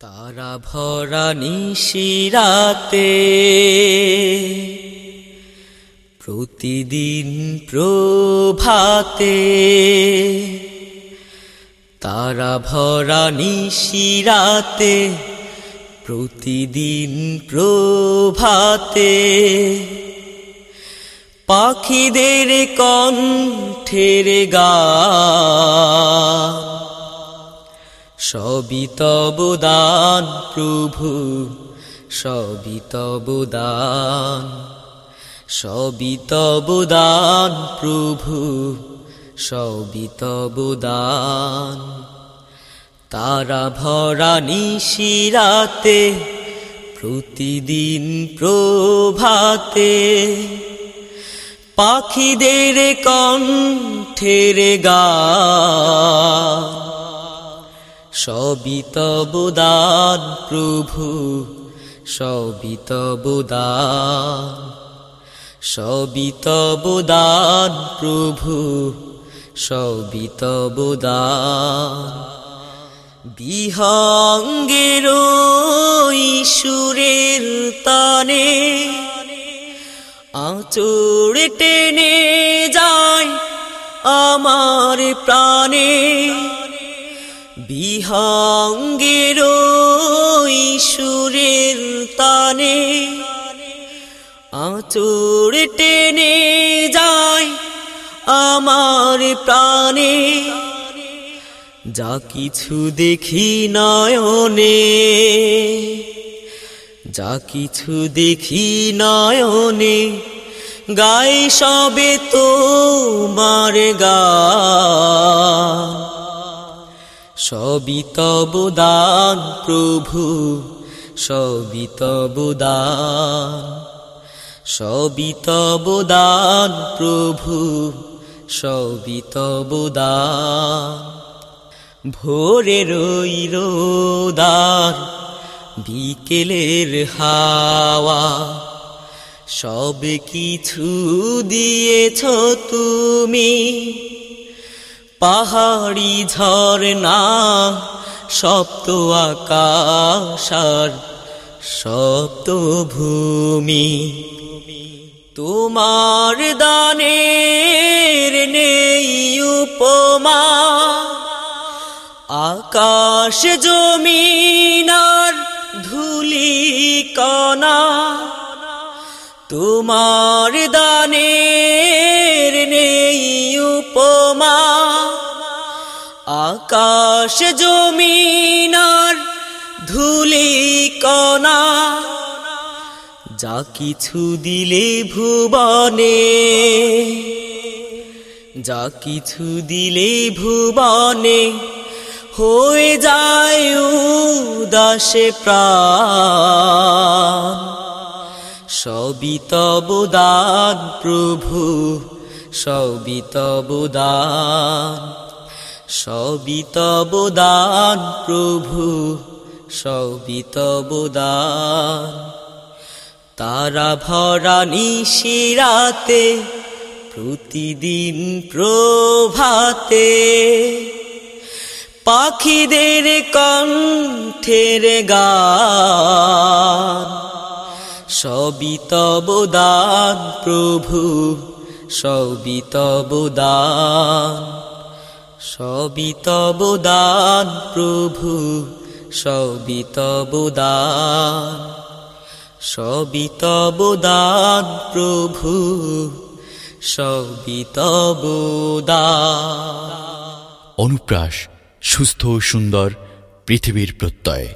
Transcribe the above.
তারা ভরা নিশিরাতে প্রতিদিন প্রভাতে তারা ভরা নিশিরাতে প্রতিদিন প্রভাতে পাখিদের কণ্ঠের গা সবই তব প্রভু। সবই তব দান সবই প্রভু। সবই তব দান তারা ভরা নিশিরাতে প্রতিদিন প্রভাতে। পাখিদের কণ্ঠের গা সবই তব দান প্রভু, সবই তব দান সবই তব প্রভু, সবই তব দান বিহঙ্গের সুরের তানে আঁচড় টেনে যায় আমার প্রাণে। বিহঙ্গের সুরের তানে আঁচড় টেনে যায় আমার প্রাণে। যা কিছু দেখি নয়নে, যা কিছু দেখি নয়নে গাই সবে তো মার গা। সবই তব দান, প্রভু, সবই তব দান। সবই তব দান, প্রভু, সবই ভোরে রই রোদার, বিকেলের হাওয়া, সব কিছু দিয়েছ তুমি। পাহাড়ি ঝরনা সপ্ত আকাশার সপ্ত ভূমি তোমার দানের নেই উপমা, আকাশ জমিনার ধুলি কণা। তোমার দানের আকাশ জমিনার ধুলি কণা, যা কিছু দিলে ভুবনে, যা কিছু দিলে ভুবনে হয়ে যায় উদাসে প্রাণ। সবই তব দান প্রভু, সবই তব দান সবই প্রভু, সবই তব দান। তারা ভরা নিশিরাতে প্রতিদিন প্রভাতে। পাখিদের কণ্ঠের গান, সবই তব দান, প্রভু, সবই তব দান। সবই তব দান প্রভু, সবই তব দান সবই তব দান প্রভু, সবই তব দান অনুপ্রাস, সুস্থ সুন্দর পৃথিবীর প্রত্যয়।